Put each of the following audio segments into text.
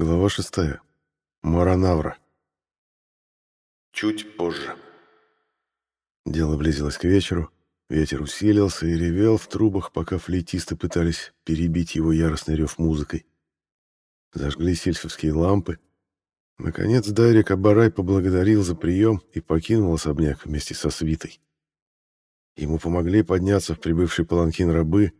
Глава шестая. Маранавра. Чуть позже. Дело близилось к вечеру. Ветер усилился и ревел в трубах, пока флейтисты пытались перебить его яростный рев музыкой. Зажгли сельфовские лампы. Наконец Дайрик Абарай поблагодарил за прием и покинул особняк вместе со свитой. Ему помогли подняться в прибывший паланкин рабы,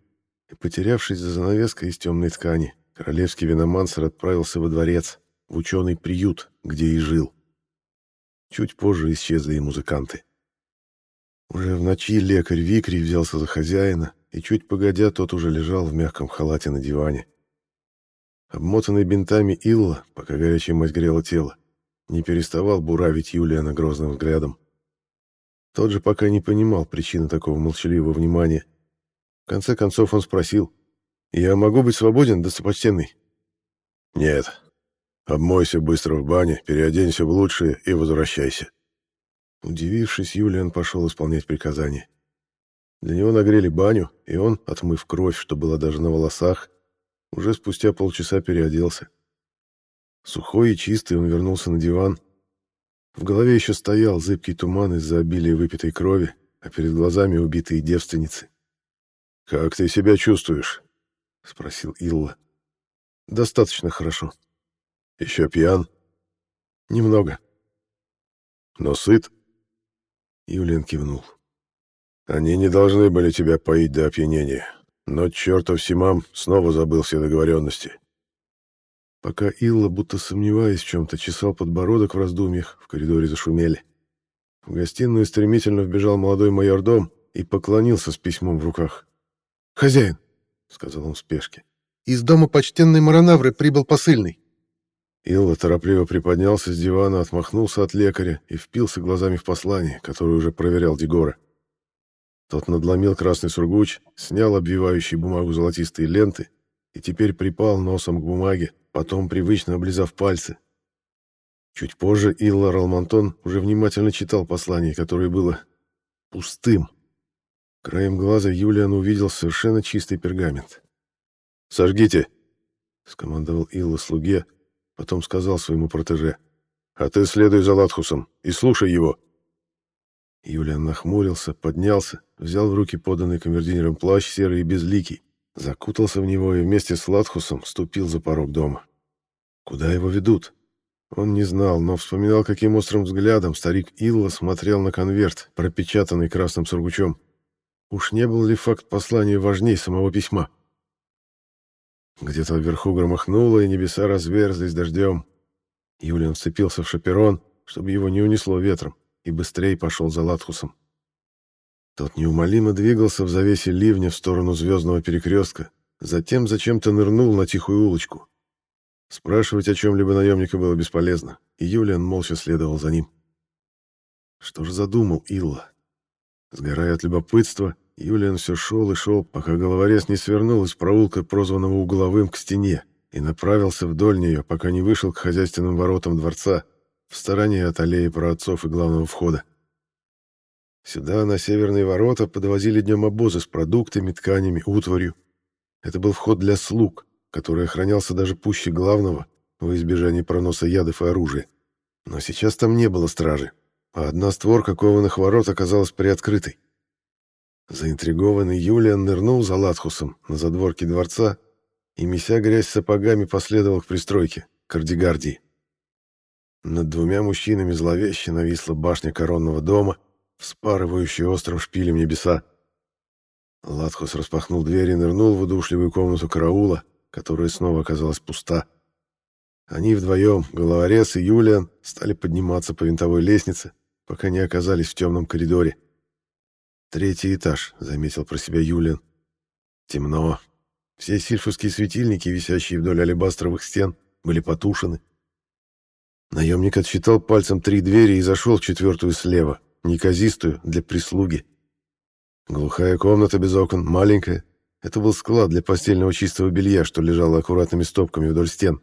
и, потерявшись за занавеской из темной ткани, королевский виномансер отправился во дворец, в ученый приют, где и жил. Чуть позже исчезли и музыканты. Уже в ночи лекарь Викри взялся за хозяина, и чуть погодя тот уже лежал в мягком халате на диване. Обмотанный бинтами Илла, пока горячая мать грела тело, не переставал буравить Юлиана грозным взглядом. Тот же пока не понимал причины такого молчаливого внимания. В конце концов он спросил, «Я могу быть свободен, достопочтенный?» «Нет. Обмойся быстро в бане, переоденься в лучшее и возвращайся». Удивившись, Юлиан пошел исполнять приказание. Для него нагрели баню, и он, отмыв кровь, что была даже на волосах, уже спустя полчаса переоделся. Сухой и чистый он вернулся на диван. В голове еще стоял зыбкий туман из-за обилия выпитой крови, а перед глазами убитые девственницы. «Как ты себя чувствуешь?» — спросил Илла. «Достаточно хорошо». «Еще пьян?» «Немного». «Но сыт?» Юлиан кивнул. «Они не должны были тебя поить до опьянения, но чертов Симам снова забыл все договоренности». Пока Илла, будто сомневаясь в чем-то, чесал подбородок в раздумьях, в коридоре зашумели. В гостиную стремительно вбежал молодой майордом и поклонился с письмом в руках. «Хозяин», — сказал он в спешке, — «из дома почтенной Маранавры прибыл посыльный». Илла торопливо приподнялся с дивана, отмахнулся от лекаря и впился глазами в послание, которое уже проверял Дегора. Тот надломил красный сургуч, снял обвивающие бумагу золотистые ленты и теперь припал носом к бумаге, потом привычно облизав пальцы. Чуть позже Илла Ралмантон уже внимательно читал послание, которое было пустым. Краем глаза Юлиан увидел совершенно чистый пергамент. «Сожгите!» — скомандовал Илла слуге, Потом сказал своему протеже. «А ты следуй за Латхусом и слушай его». Юлиан нахмурился, поднялся, взял в руки поданный камердинером плащ серый и безликий, закутался в него и вместе с Латхусом ступил за порог дома. Куда его ведут? Он не знал, но вспоминал, каким острым взглядом старик Илла смотрел на конверт, пропечатанный красным сургучом. Уж не был ли факт послания важней самого письма? Где-то вверху громыхнуло, и небеса разверзлись дождем. Юлиан вцепился в шаперон, чтобы его не унесло ветром, и быстрее пошел за Латхусом. Тот неумолимо двигался в завесе ливня в сторону звездного перекрестка, затем зачем-то нырнул на тихую улочку. Спрашивать о чем-либо наемника было бесполезно, и Юлиан молча следовал за ним. Что же задумал Илла? Сгорая от любопытства, Юлиан все шел и шел, пока головорез не свернул из проулка, прозванного угловым, к стене, и направился вдоль нее, пока не вышел к хозяйственным воротам дворца, в стороне от аллеи праотцов и главного входа. Сюда, на северные ворота, подвозили днем обозы с продуктами, тканями, утварью. Это был вход для слуг, который охранялся даже пуще главного, во избежание проноса ядов и оружия. Но сейчас там не было стражи, а одна створка кованых ворот оказалась приоткрытой. Заинтригованный Юлиан нырнул за Латхусом на задворке дворца и, меся грязь сапогами, последовал к пристройке, к Ардигардии. Над двумя мужчинами зловеще нависла башня коронного дома, вспарывающая острым шпилем небеса. Латхус распахнул дверь и нырнул в удушливую комнату караула, которая снова оказалась пуста. Они вдвоем, головорез и Юлиан, стали подниматься по винтовой лестнице, пока не оказались в темном коридоре. «Третий этаж», — заметил про себя Юлиан. «Темно. Все сильфовские светильники, висящие вдоль алебастровых стен, были потушены. Наемник отсчитал пальцем три двери и зашел в четвертую слева, неказистую, для прислуги. Глухая комната без окон, маленькая. Это был склад для постельного чистого белья, что лежало аккуратными стопками вдоль стен.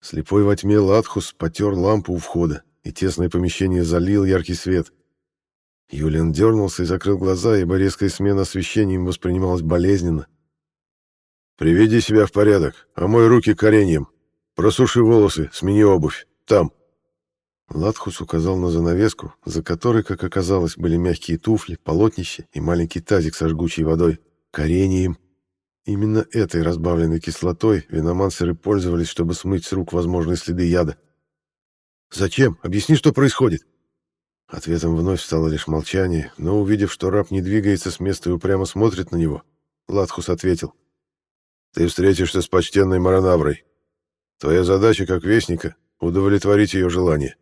Слепой во тьме Латхус потер лампу у входа, и тесное помещение залил яркий свет. Юлиан дернулся и закрыл глаза, ибо резкая смена освещения им воспринималась болезненно. «Приведи себя в порядок, а мой руки кореньем. Просуши волосы, смени обувь. Там. Латхус указал на занавеску, за которой, как оказалось, были мягкие туфли, полотнище и маленький тазик со жгучей водой, корением. Именно этой разбавленной кислотой виномансеры пользовались, чтобы смыть с рук возможные следы яда. «Зачем? Объясни, что происходит!» Ответом вновь стало лишь молчание, но, увидев, что раб не двигается с места и упрямо смотрит на него, Латхус ответил. «Ты встретишься с почтенной Маранаврой. Твоя задача, как вестника, — удовлетворить ее желание.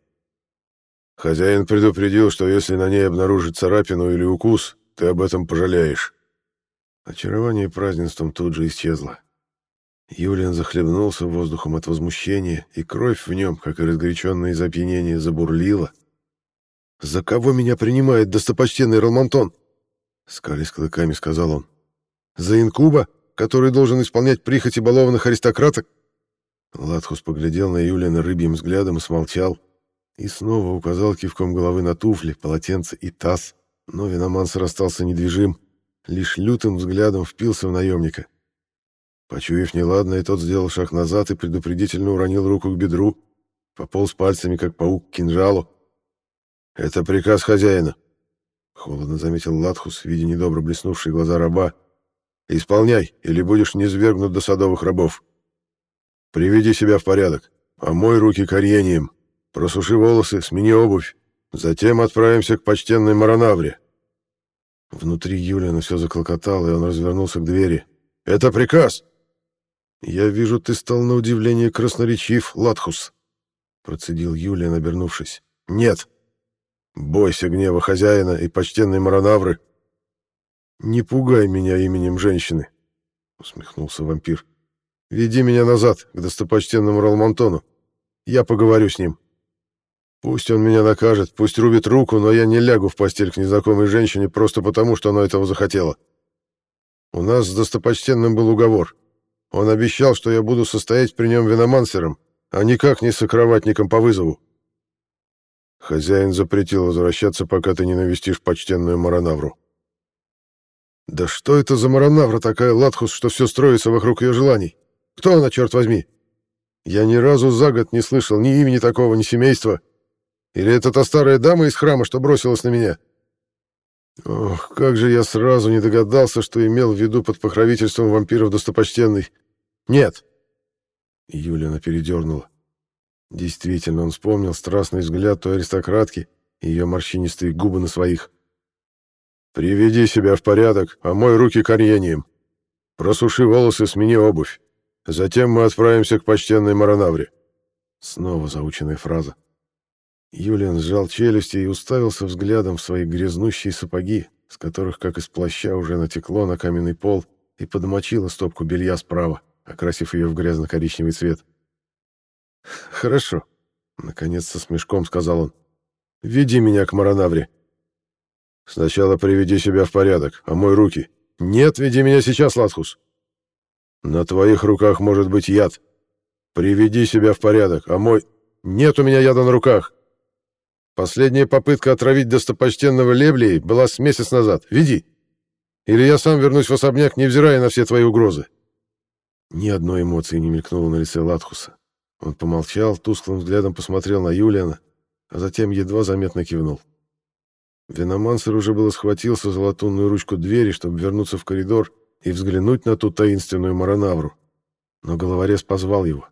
Хозяин предупредил, что если на ней обнаружит царапину или укус, ты об этом пожалеешь. Очарование празднеством тут же исчезло. Юлиан захлебнулся воздухом от возмущения, и кровь в нем, как и разгоряченное из опьянения, забурлила. «За кого меня принимает достопочтенный Ралмонтон?» — скались клыками, сказал он. «За инкуба, который должен исполнять прихоти балованных аристократок?» Латхус поглядел на Юлиана рыбьим взглядом и смолчал, и снова указал кивком головы на туфли, полотенце и таз, но Виномансер остался недвижим, лишь лютым взглядом впился в наемника. Почуяв неладное, тот сделал шаг назад и предупредительно уронил руку к бедру, пополз пальцами, как паук, к кинжалу. «Это приказ хозяина», — холодно заметил Латхус, видя недобро блеснувшие глаза раба. «Исполняй, или будешь низвергнут до садовых рабов. Приведи себя в порядок, помой руки корьением, Просуши волосы, смени обувь. Затем отправимся к почтенной Маранавре. Внутри Юлиана все заклокотало, и он развернулся к двери. «Это приказ!» «Я вижу, ты стал на удивление красноречив, Латхус», — процедил Юлиан, обернувшись. «Нет. Бойся гнева хозяина и почтенной Маранавры». «Не пугай меня именем женщины», — усмехнулся вампир. «Веди меня назад, к достопочтенному Ралмонтону. Я поговорю с ним». Пусть он меня накажет, пусть рубит руку, но я не лягу в постель к незнакомой женщине просто потому, что она этого захотела. У нас с достопочтенным был уговор. Он обещал, что я буду состоять при нем виномансером, а никак не сокроватником по вызову. Хозяин запретил возвращаться, пока ты не навестишь почтенную Маранавру. Да что это за Маранавра такая, Латхус, что все строится вокруг ее желаний? Кто она, черт возьми? Я ни разу за год не слышал ни имени такого, ни семейства. Или это та старая дама из храма, что бросилась на меня? Ох, как же я сразу не догадался, что имел в виду под покровительством вампиров достопочтенный. Нет. Юлина передернула. Действительно, он вспомнил страстный взгляд той аристократки и ее морщинистые губы на своих. «Приведи себя в порядок, омой руки корьением. Просуши волосы, смени обувь. Затем мы отправимся к почтенной Маранавре». Снова заученная фраза. Юлиан сжал челюсти и уставился взглядом в свои грязнущие сапоги, с которых, как из плаща, уже натекло на каменный пол и подмочило стопку белья справа, окрасив ее в грязно-коричневый цвет. «Хорошо», — наконец со смешком сказал он. «Веди меня к Маранавре». «Сначала приведи себя в порядок, а мой руки». «Нет, веди меня сейчас, Латхус». «На твоих руках может быть яд. Приведи себя в порядок, а мой...» «Нет у меня яда на руках». Последняя попытка отравить достопочтенного Леблии была с месяц назад. Веди. Или я сам вернусь в особняк, невзирая на все твои угрозы. Ни одной эмоции не мелькнуло на лице Латхуса. Он помолчал, тусклым взглядом посмотрел на Юлиана, а затем едва заметно кивнул. Виномансер уже было схватился за латунную ручку двери, чтобы вернуться в коридор и взглянуть на ту таинственную Маранавру. Но головорез позвал его.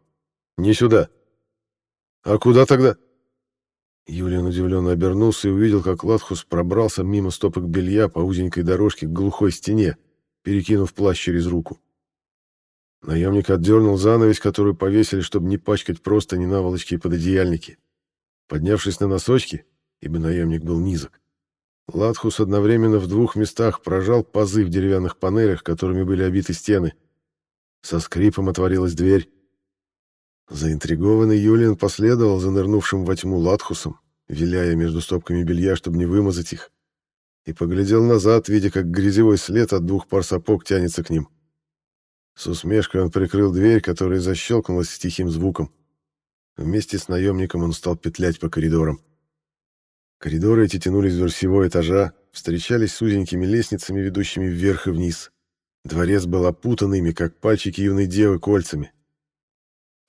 «Не сюда». «А куда тогда?» Юлиан удивленно обернулся и увидел, как Латхус пробрался мимо стопок белья по узенькой дорожке к глухой стене, перекинув плащ через руку. Наемник отдернул занавесь, которую повесили, чтобы не пачкать просто ни наволочки и пододеяльники. Поднявшись на носочки, ибо наемник был низок, Латхус одновременно в двух местах прожал пазы в деревянных панелях, которыми были обиты стены. Со скрипом отворилась дверь. Заинтригованный Юлиан последовал за нырнувшим во тьму Латхусом, виляя между стопками белья, чтобы не вымазать их, и поглядел назад, видя, как грязевой след от двух пар сапог тянется к ним. С усмешкой он прикрыл дверь, которая защелкнулась с тихим звуком. Вместе с наемником он стал петлять по коридорам. Коридоры эти тянулись вдоль всего этажа, встречались с узенькими лестницами, ведущими вверх и вниз. Дворец был опутан ими, как пальчики юной девы, кольцами.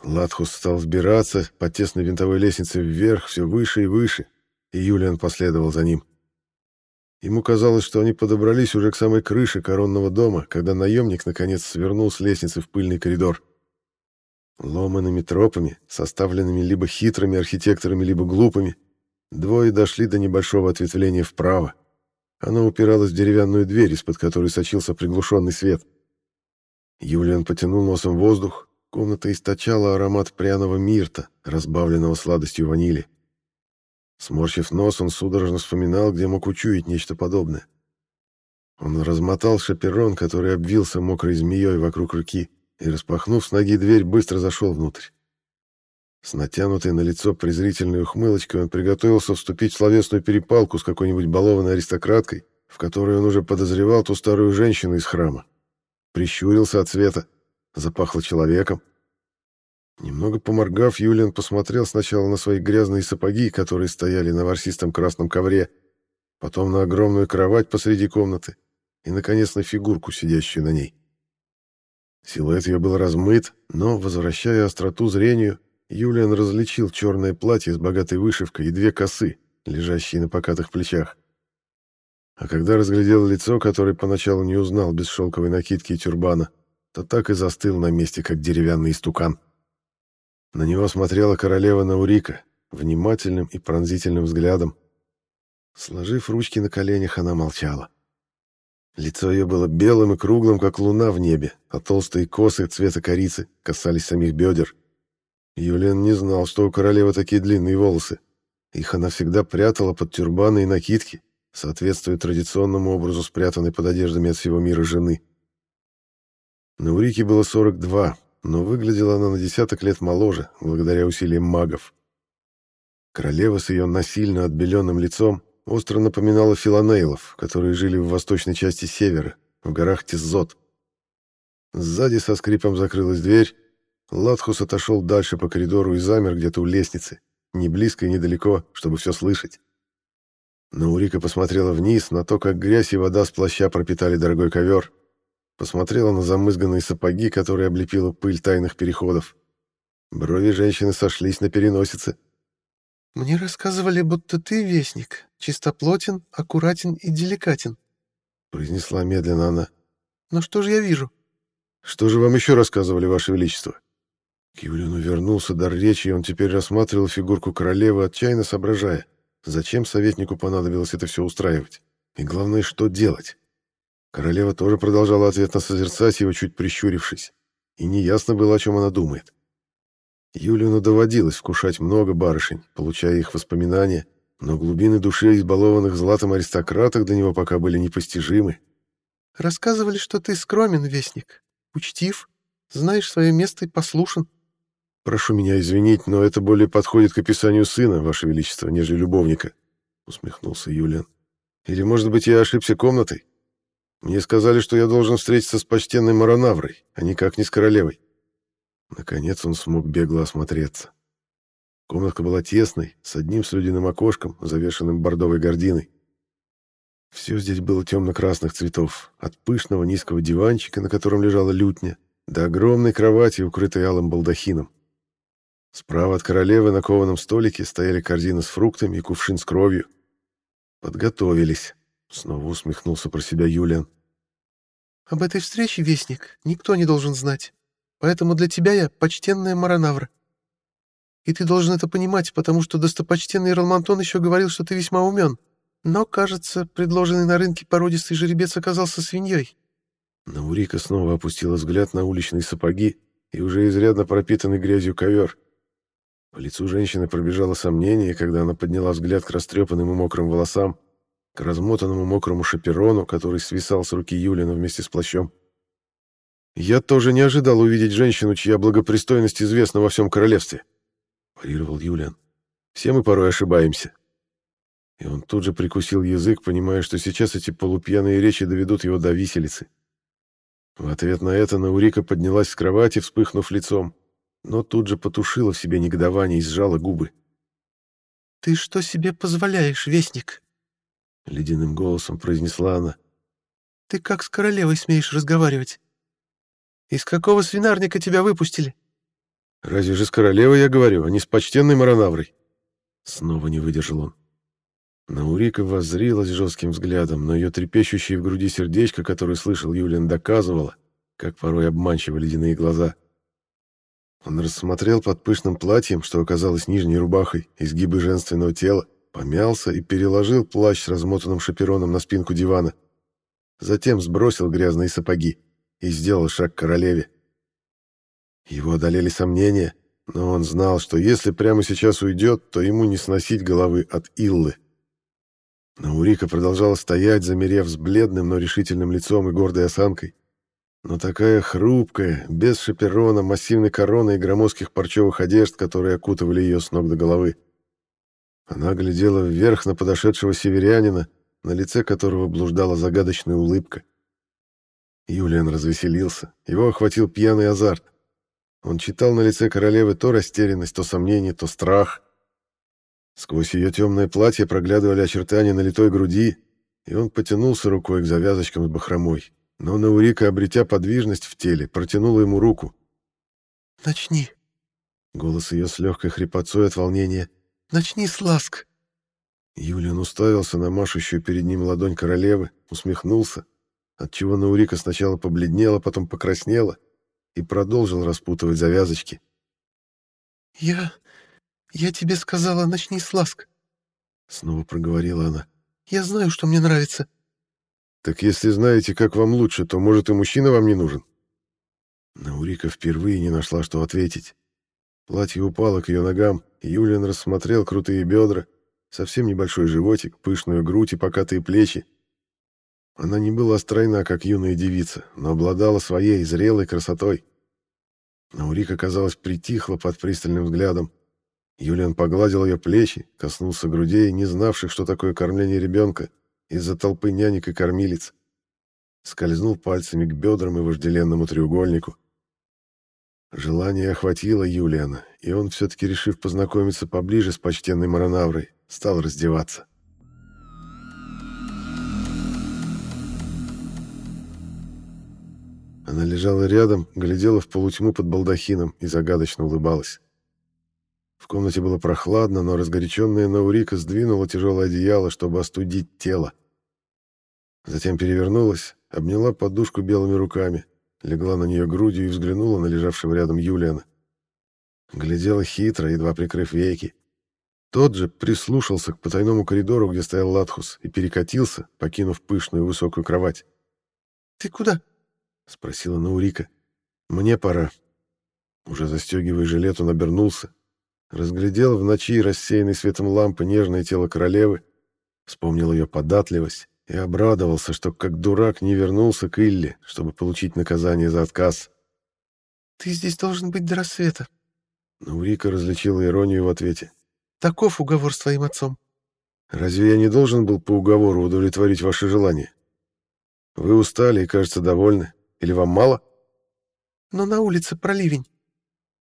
Латхус стал взбираться по тесной винтовой лестнице вверх, все выше и выше, и Юлиан последовал за ним. Ему казалось, что они подобрались уже к самой крыше коронного дома, когда наемник наконец свернул с лестницы в пыльный коридор. Ломанными тропами, составленными либо хитрыми архитекторами, либо глупыми, двое дошли до небольшого ответвления вправо. Оно упиралось в деревянную дверь, из-под которой сочился приглушенный свет. Юлиан потянул носом воздух, комната источала аромат пряного мирта, разбавленного сладостью ванили. Сморщив нос, он судорожно вспоминал, где мог учуять нечто подобное. Он размотал шаперон, который обвился мокрой змеей вокруг руки, и, распахнув с ноги дверь, быстро зашел внутрь. С натянутой на лицо презрительной ухмылочкой он приготовился вступить в словесную перепалку с какой-нибудь балованной аристократкой, в которой он уже подозревал ту старую женщину из храма. Прищурился от света, запахло человеком. Немного поморгав, Юлиан посмотрел сначала на свои грязные сапоги, которые стояли на ворсистом красном ковре, потом на огромную кровать посреди комнаты и, наконец, на фигурку, сидящую на ней. Силуэт ее был размыт, но, возвращая остроту зрению, Юлиан различил черное платье с богатой вышивкой и две косы, лежащие на покатых плечах. А когда разглядел лицо, которое поначалу не узнал без шелковой накидки и тюрбана, то так и застыл на месте, как деревянный истукан. На него смотрела королева Наурика, внимательным и пронзительным взглядом. Сложив ручки на коленях, она молчала. Лицо ее было белым и круглым, как луна в небе, а толстые косы цвета корицы касались самих бедер. Юлиан не знал, что у королевы такие длинные волосы. Их она всегда прятала под тюрбаны и накидки, соответствуя традиционному образу спрятанной под одеждами от всего мира жены. Наурике было 42, но выглядела она на десяток лет моложе, благодаря усилиям магов. Королева с ее насильно отбеленным лицом остро напоминала филонейлов, которые жили в восточной части севера, в горах Тиззот. Сзади со скрипом закрылась дверь, Латхус отошел дальше по коридору и замер где-то у лестницы, не близко и недалеко, чтобы все слышать. Наурика посмотрела вниз на то, как грязь и вода с плаща пропитали дорогой ковер, Посмотрела на замызганные сапоги, которые облепила пыль тайных переходов. Брови женщины сошлись на переносице. «Мне рассказывали, будто ты вестник, чистоплотен, аккуратен и деликатен», — произнесла медленно она. «Но что же я вижу?» «Что же вам еще рассказывали, Ваше Величество?» К Юлину вернулся дар речи, и он теперь рассматривал фигурку королевы, отчаянно соображая, зачем советнику понадобилось это все устраивать. И главное, что делать. Королева тоже продолжала ответно созерцать его, чуть прищурившись, и неясно было, о чем она думает. Юлину доводилось вкушать много барышень, получая их воспоминания, но глубины души избалованных златом аристократок для него пока были непостижимы. «Рассказывали, что ты скромен, вестник, учтив, знаешь свое место и послушен». «Прошу меня извинить, но это более подходит к описанию сына, Ваше Величество, нежели любовника», — усмехнулся Юлиан. «Или, может быть, я ошибся комнатой?» Мне сказали, что я должен встретиться с почтенной Маронаврой, а никак не с королевой. Наконец он смог бегло осмотреться. Комнатка была тесной, с одним слюдяным окошком, завешенным бордовой гардиной. Все здесь было темно-красных цветов, от пышного низкого диванчика, на котором лежала лютня, до огромной кровати, укрытой алым балдахином. Справа от королевы на кованом столике стояли корзина с фруктами и кувшин с кровью. Подготовились. Снова усмехнулся про себя Юлиан. «Об этой встрече, Вестник, никто не должен знать. Поэтому для тебя я почтенная Маранавра. И ты должен это понимать, потому что достопочтенный Ралмантон еще говорил, что ты весьма умен. Но, кажется, предложенный на рынке породистый жеребец оказался свиньей». Наурика снова опустила взгляд на уличные сапоги и уже изрядно пропитанный грязью ковер. По лицу женщины пробежало сомнение, когда она подняла взгляд к растрепанным и мокрым волосам, к размотанному мокрому шаперону, который свисал с руки Юлина вместе с плащом. «Я тоже не ожидал увидеть женщину, чья благопристойность известна во всем королевстве», — парировал Юлиан. «Все мы порой ошибаемся». И он тут же прикусил язык, понимая, что сейчас эти полупьяные речи доведут его до виселицы. В ответ на это Наурика поднялась с кровати, вспыхнув лицом, но тут же потушила в себе негодование и сжала губы. «Ты что себе позволяешь, вестник?» — ледяным голосом произнесла она. «Ты как с королевой смеешь разговаривать? Из какого свинарника тебя выпустили?» Разве же с королевой я говорю, а не с почтенной Маранаврой? Снова не выдержал он. Наурика воззрилась жестким взглядом, но ее трепещущее в груди сердечко, которое слышал Юлиан, доказывало, как порой обманчивы ледяные глаза. Он рассмотрел под пышным платьем, что оказалось нижней рубахой, изгибы женственного тела, помялся и переложил плащ размотанным шапероном на спинку дивана. Затем сбросил грязные сапоги и сделал шаг к королеве. Его одолели сомнения, но он знал, что если прямо сейчас уйдет, то ему не сносить головы от Иллы. Наурика продолжала стоять, замерев с бледным, но решительным лицом и гордой осанкой. Но такая хрупкая, без шаперона, массивной короны и громоздких парчевых одежд, которые окутывали ее с ног до головы. Она глядела вверх на подошедшего северянина, на лице которого блуждала загадочная улыбка. Юлиан развеселился, его охватил пьяный азарт. Он читал на лице королевы то растерянность, то сомнение, то страх. Сквозь ее темное платье проглядывали очертания налитой груди, и он потянулся рукой к завязочкам с бахромой. Но Наурика, обретя подвижность в теле, протянула ему руку. «Начни!» Голос ее с легкой хрипотцой от волнения. «Начни с ласк!» Юлиан уставился на машущую перед ним ладонь королевы, усмехнулся, отчего Наурика сначала побледнела, потом покраснела и продолжил распутывать завязочки. «Я... «Я тебе сказала, начни с ласк», — снова проговорила она. «Я знаю, что мне нравится». «Так если знаете, как вам лучше, то, может, и мужчина вам не нужен?» Наурика впервые не нашла, что ответить. Платье упало к ее ногам, Юлиан рассмотрел крутые бедра, совсем небольшой животик, пышную грудь и покатые плечи. Она не была стройна, как юная девица, но обладала своей зрелой красотой. Наурика, казалось, притихла под пристальным взглядом, Юлиан погладил ее плечи, коснулся грудей, не знавших, что такое кормление ребенка, из-за толпы нянек и кормилиц. Скользнул пальцами к бедрам и вожделенному треугольнику. Желание охватило Юлиана, и он, все-таки решив познакомиться поближе с почтенной Маранаврой, стал раздеваться. Она лежала рядом, глядела в полутьму под балдахином и загадочно улыбалась. В комнате было прохладно, но разгоряченная Наурика сдвинула тяжелое одеяло, чтобы остудить тело. Затем перевернулась, обняла подушку белыми руками, легла на нее грудью и взглянула на лежавшего рядом Юлиана. Глядела хитро, едва прикрыв веки. Тот же прислушался к потайному коридору, где стоял Латхус, и перекатился, покинув пышную высокую кровать. «Ты куда?» — спросила Наурика. «Мне пора». Уже застегивая жилет, он обернулся, Разглядел в ночи рассеянный светом лампы нежное тело королевы, вспомнил ее податливость и обрадовался, что как дурак не вернулся к Илле, чтобы получить наказание за отказ. «Ты здесь должен быть до рассвета». Наурика различила иронию в ответе. «Таков уговор с твоим отцом». «Разве я не должен был по уговору удовлетворить ваши желания? Вы устали и, кажется, довольны. Или вам мало?» «Но на улице проливень.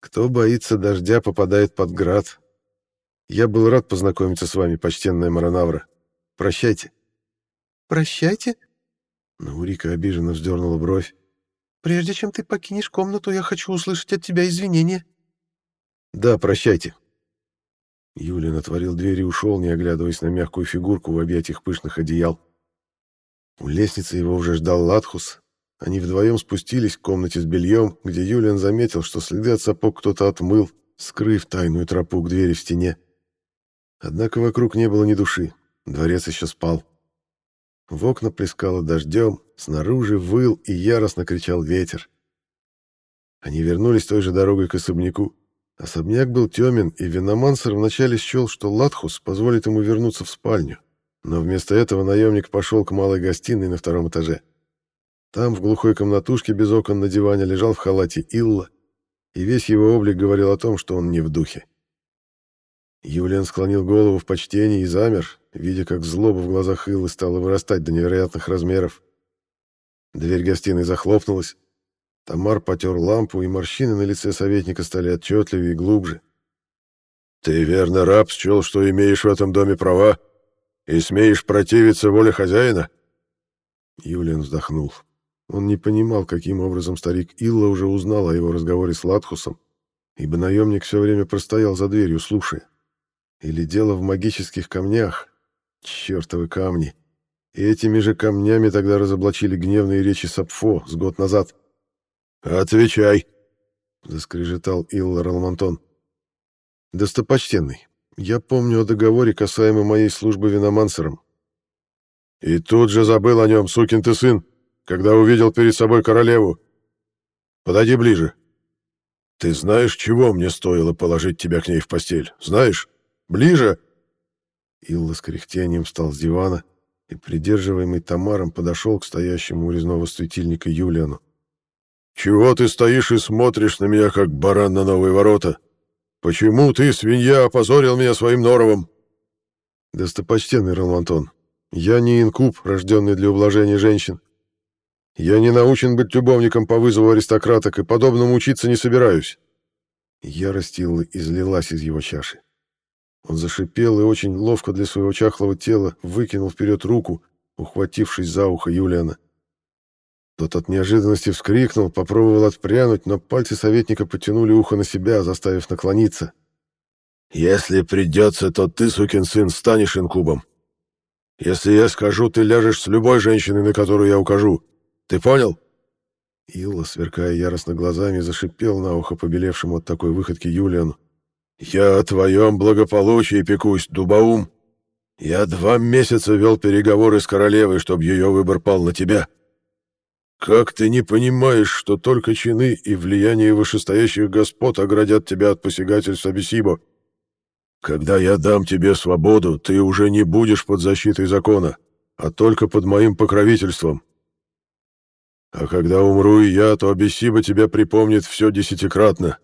Кто боится дождя, попадает под град. Я был рад познакомиться с вами, почтенная Маранавра. Прощайте. Прощайте? Наурика обиженно вздернула бровь. Прежде чем ты покинешь комнату, я хочу услышать от тебя извинения. Да, прощайте. Юлин отворил дверь и ушел, не оглядываясь на мягкую фигурку в объятиях пышных одеял. У лестницы его уже ждал Латхус, они вдвоем спустились к комнате с бельем, где Юлиан заметил, что следы от сапог кто-то отмыл, скрыв тайную тропу к двери в стене. Однако вокруг не было ни души, дворец еще спал. В окна плескало дождем, снаружи выл и яростно кричал ветер. Они вернулись той же дорогой к особняку. Особняк был темен, и Виномансер вначале счел, что Латхус позволит ему вернуться в спальню. Но вместо этого наемник пошел к малой гостиной на втором этаже. Там, в глухой комнатушке без окон на диване, лежал в халате Илла, и весь его облик говорил о том, что он не в духе. Юлиан склонил голову в почтении и замер, видя, как злоба в глазах Иллы стала вырастать до невероятных размеров. Дверь гостиной захлопнулась. Тамар потер лампу, и морщины на лице советника стали отчетливее и глубже. «Ты верно, раб, счел, что имеешь в этом доме права и смеешь противиться воле хозяина?» Юлиан вздохнул. Он не понимал, каким образом старик Илла уже узнал о его разговоре с Латхусом, ибо наемник все время простоял за дверью, слушая. Или дело в магических камнях? Чертовы камни. И этими же камнями тогда разоблачили гневные речи Сапфо с год назад. «Отвечай!» — заскрежетал Илла Ралмантон. «Достопочтенный, я помню о договоре, касаемо моей службы виномансером». «И тут же забыл о нем, сукин ты сын, когда увидел перед собой королеву. Подойди ближе. Ты знаешь, чего мне стоило положить тебя к ней в постель? Знаешь? Ближе!» Илла с кряхтением встал с дивана и, придерживаемый Тамаром, подошел к стоящему у резного светильника Юлиану. «Чего ты стоишь и смотришь на меня, как баран на новые ворота? Почему ты, свинья, опозорил меня своим норовом?» «Достопочтенный Ролмантон, я не инкуб, рожденный для ублажения женщин. Я не научен быть любовником по вызову аристократок и подобному учиться не собираюсь». Ярость Иллы излилась из его чаши. Он зашипел и очень ловко для своего чахлого тела выкинул вперед руку, ухватившись за ухо Юлиана. Тот от неожиданности вскрикнул, попробовал отпрянуть, но пальцы советника потянули ухо на себя, заставив наклониться. «Если придется, то ты, сукин сын, станешь инкубом. Если я скажу, ты ляжешь с любой женщиной, на которую я укажу. Ты понял?» Илла, сверкая яростно глазами, зашипел на ухо побелевшему от такой выходки Юлиану. «Я о твоем благополучии пекусь, дубаум. Я два месяца вел переговоры с королевой, чтобы ее выбор пал на тебя. Как ты не понимаешь, что только чины и влияние вышестоящих господ оградят тебя от посягательств Абисибо? Когда я дам тебе свободу, ты уже не будешь под защитой закона, а только под моим покровительством. А когда умру и я, то Абисиба тебя припомнит все десятикратно.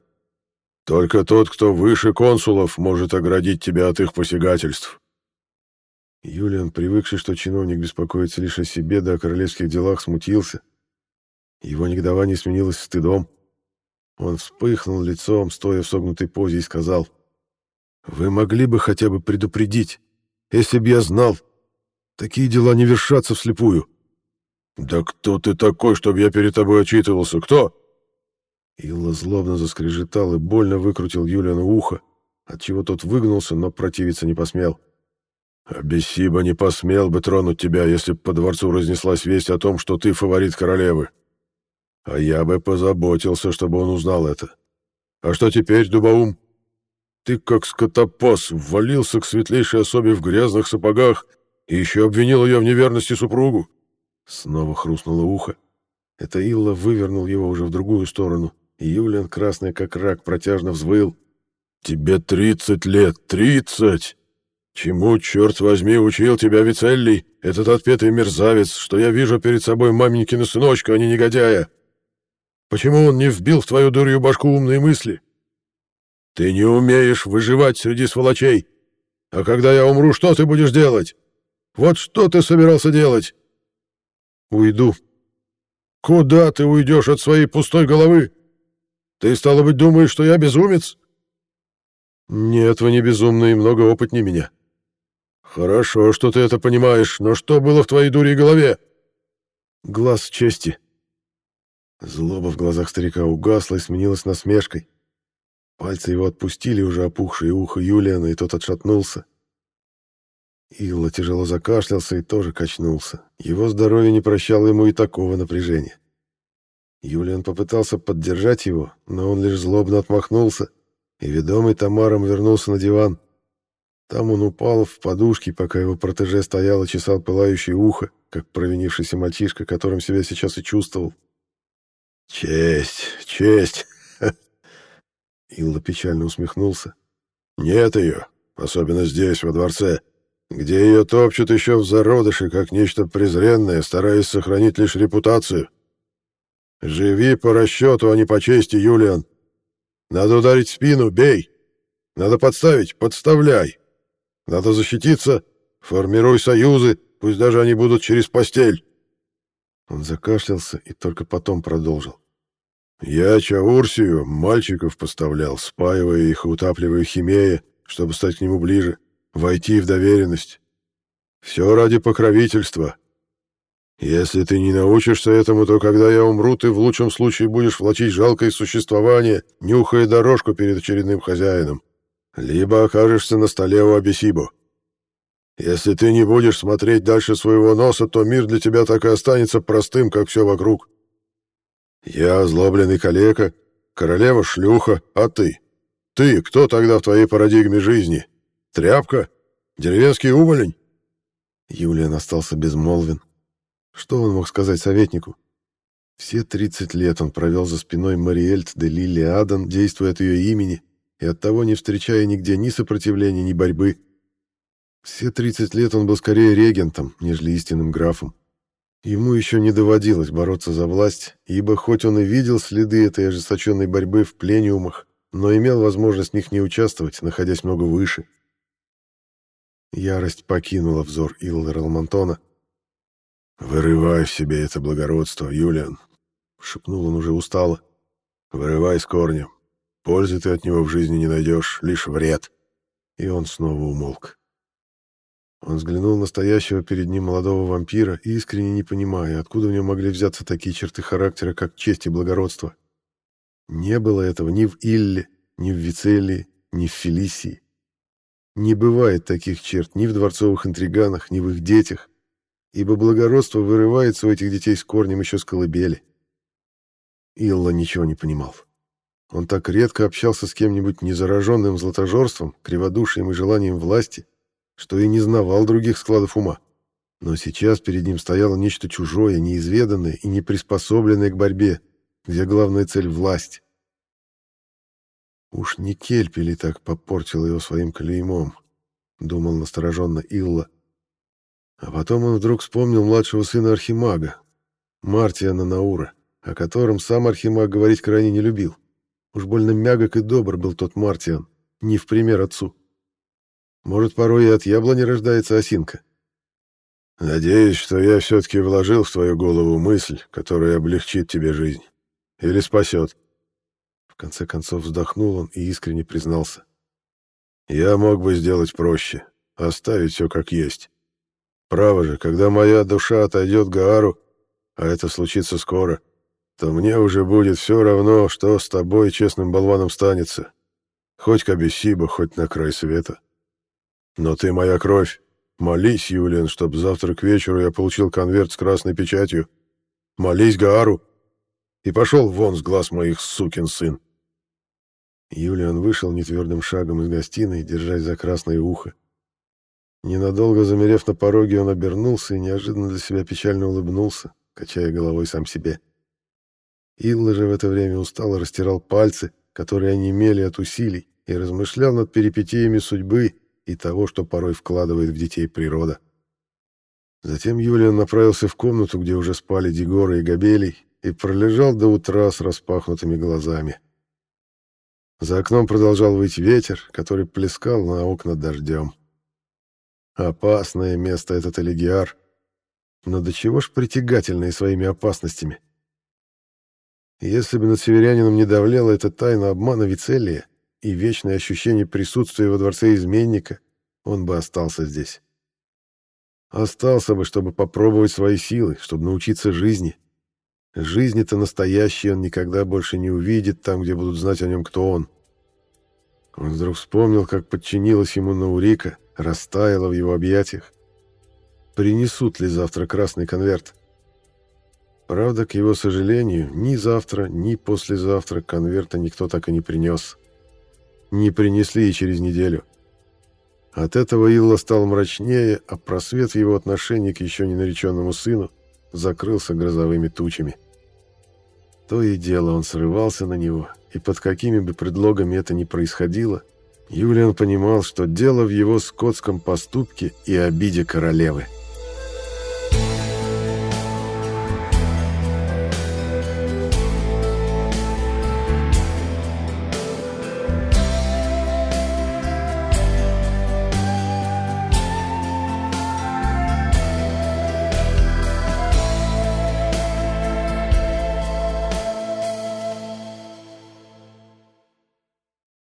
Только тот, кто выше консулов, может оградить тебя от их посягательств. Юлиан, привыкший, что чиновник беспокоится лишь о себе да о королевских делах, смутился его негодование сменилось стыдом. Он вспыхнул лицом, стоя в согнутой позе, и сказал, «Вы могли бы хотя бы предупредить, если б я знал. Такие дела не вершатся вслепую». «Да кто ты такой, чтобы я перед тобой отчитывался? Кто?» Илла злобно заскрежетал и больно выкрутил Юлиану ухо, отчего тот выгнулся, но противиться не посмел. «Абессиба не посмел бы тронуть тебя, если б по дворцу разнеслась весть о том, что ты фаворит королевы. А я бы позаботился, чтобы он узнал это. А что теперь, Дубаум? Ты, как скотопос, ввалился к светлейшей особе в грязных сапогах и еще обвинил ее в неверности супругу. Снова хрустнуло ухо. Это Илла вывернул его уже в другую сторону, и Юлиан, красный как рак, протяжно взвыл. «Тебе тридцать лет, тридцать! Чему, черт возьми, учил тебя Вицеллий, этот отпетый мерзавец, что я вижу перед собой маменькина сыночка, а не негодяя?» Почему он не вбил в твою дурью башку умные мысли? Ты не умеешь выживать среди сволочей. А когда я умру, что ты будешь делать? Вот что ты собирался делать? Уйду. Куда ты уйдешь от своей пустой головы? Ты, стало быть, думаешь, что я безумец? Нет, вы не безумны и много опытнее меня. Хорошо, что ты это понимаешь, но что было в твоей дуре голове? Глаз чести. Злоба в глазах старика угасла и сменилась насмешкой. Пальцы его отпустили уже опухшее ухо Юлиана, и тот отшатнулся. Илла тяжело закашлялся и тоже качнулся. Его здоровье не прощало ему и такого напряжения. Юлиан попытался поддержать его, но он лишь злобно отмахнулся, и, ведомый Тамаром, вернулся на диван. Там он упал в подушки, пока его протеже стоял и чесал пылающее ухо, как провинившийся мальчишка, которым себя сейчас и чувствовал. «Честь, честь!» Илла печально усмехнулся. «Нет ее, особенно здесь, во дворце, где ее топчут еще в зародыше, как нечто презренное, стараясь сохранить лишь репутацию. Живи по расчету, а не по чести, Юлиан. Надо ударить спину, бей. Надо подставить, подставляй. Надо защититься, формируй союзы, пусть даже они будут через постель». Он закашлялся и только потом продолжил. Я Чаурсию мальчиков поставлял, спаивая их и утапливая химея, чтобы стать к нему ближе, войти в доверенность. Все ради покровительства. Если ты не научишься этому, то когда я умру, ты в лучшем случае будешь влачить жалкое существование, нюхая дорожку перед очередным хозяином. Либо окажешься на столе у Абисибо. Если ты не будешь смотреть дальше своего носа, то мир для тебя так и останется простым, как все вокруг. Я озлобленный калека, королева-шлюха, а ты? Ты кто тогда в твоей парадигме жизни? Тряпка? Деревенский уволень?» Юлиан остался безмолвен. Что он мог сказать советнику? Все 30 лет он провел за спиной Мариэльт де Лили Адан, действуя от ее имени, и оттого не встречая нигде ни сопротивления, ни борьбы. Все 30 лет он был скорее регентом, нежели истинным графом. Ему еще не доводилось бороться за власть, ибо хоть он и видел следы этой ожесточенной борьбы в плениумах, но имел возможность в них не участвовать, находясь много выше. Ярость покинула взор Илла Ралмонтона. «Вырывай в себе это благородство, Юлиан», — шепнул он уже устало. «Вырывай с корнем. Пользы ты от него в жизни не найдешь, лишь вред». И он снова умолк. Он взглянул на стоящего перед ним молодого вампира, искренне не понимая, откуда в нем могли взяться такие черты характера, как честь и благородство. Не было этого ни в Илле, ни в Вицелии, ни в Фелисии. Не бывает таких черт ни в дворцовых интриганах, ни в их детях, ибо благородство вырывается у этих детей с корнем еще с колыбели. Илла ничего не понимал. Он так редко общался с кем-нибудь незараженным златожорством, криводушием и желанием власти, что и не знавал других складов ума. Но сейчас перед ним стояло нечто чужое, неизведанное и не приспособленное к борьбе, где главная цель — власть. Уж не Кельпи ли так попортил его своим клеймом, думал настороженно Илла. А потом он вдруг вспомнил младшего сына Архимага, Мартиана Наура, о котором сам Архимаг говорить крайне не любил. Уж больно мягок и добр был тот Мартиан, не в пример отцу. Может, порой и от яблони рождается осинка. Надеюсь, что я все-таки вложил в твою голову мысль, которая облегчит тебе жизнь. Или спасет. В конце концов вздохнул он и искренне признался. Я мог бы сделать проще, оставить все как есть. Право же, когда моя душа отойдет Гаару, а это случится скоро, то мне уже будет все равно, что с тобой честным болваном станется. Хоть к Абиссибу, хоть на край света. Но ты моя кровь. Молись, Юлиан, чтоб завтра к вечеру я получил конверт с красной печатью. Молись Гаару. И пошел вон с глаз моих, сукин сын. Юлиан вышел нетвердым шагом из гостиной, держась за красное ухо. Ненадолго замерев на пороге, он обернулся и неожиданно для себя печально улыбнулся, качая головой сам себе. Илла же в это время устало растирал пальцы, которые онемели от усилий, и размышлял над перипетиями судьбы и того, что порой вкладывает в детей природа. Затем Юлиан направился в комнату, где уже спали Дегора и Габелий, и пролежал до утра с распахнутыми глазами. За окном продолжал выть ветер, который плескал на окна дождем. Опасное место этот Элегиар. Но до чего ж притягательное своими опасностями. Если бы над северянином не давлела эта тайна обмана Вицелия, и вечное ощущение присутствия во дворце изменника, он бы остался здесь. Остался бы, чтобы попробовать свои силы, чтобы научиться жизни. Жизни-то настоящей он никогда больше не увидит там, где будут знать о нем, кто он. Он вдруг вспомнил, как подчинилась ему Наурика, растаяла в его объятиях. Принесут ли завтра красный конверт? Правда, к его сожалению, ни завтра, ни послезавтра конверта никто так и не принес не принесли и через неделю. От этого Илла стал мрачнее, а просвет в его отношении к еще не нареченному сыну закрылся грозовыми тучами. То и дело он срывался на него, и под какими бы предлогами это ни происходило, Юлиан понимал, что дело в его скотском поступке и обиде королевы –